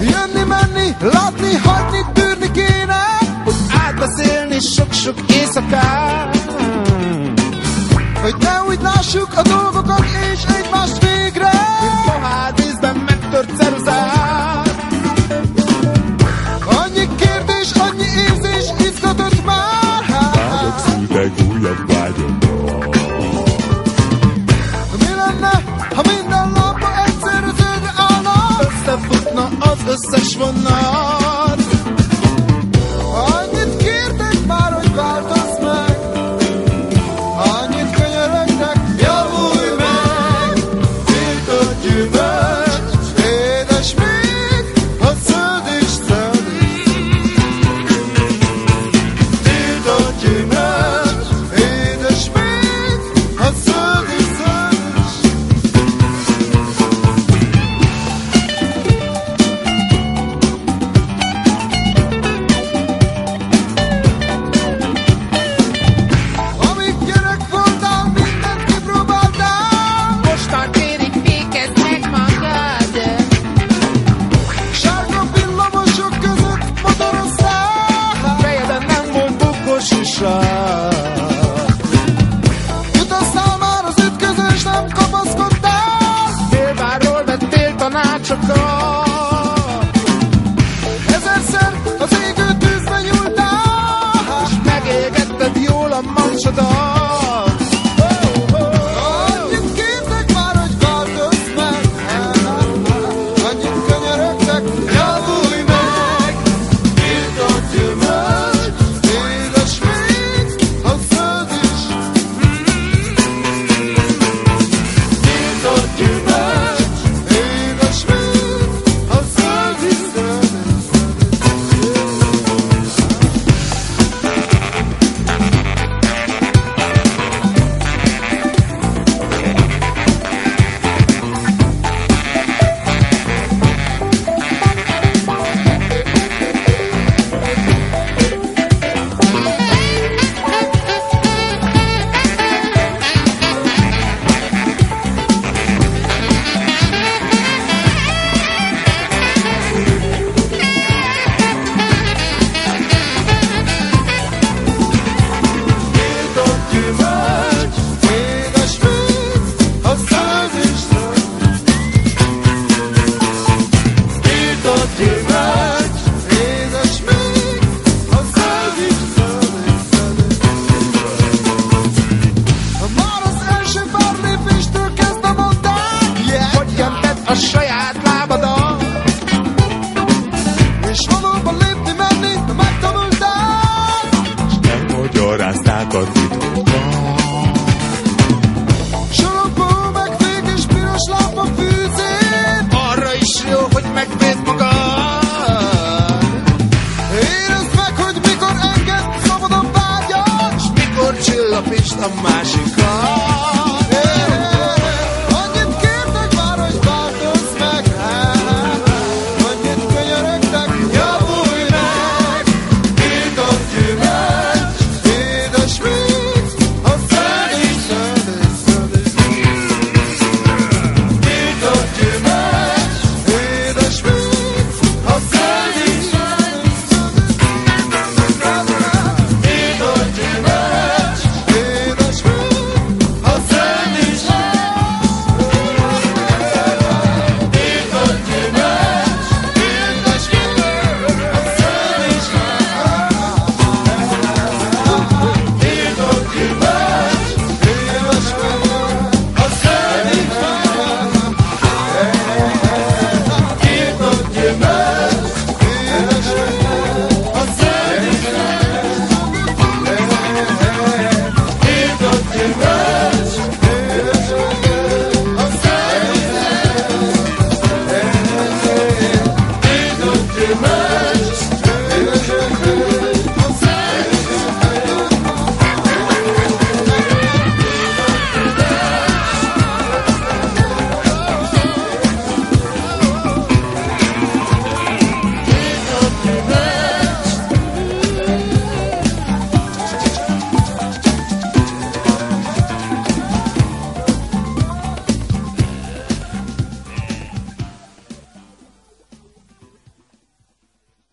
Jönni, menni, látni, hagyni, tűrni kéne, hogy átbeszélni sok-sok éjszakát. Hogy ne úgy lássuk a don't now. took off. É mágica.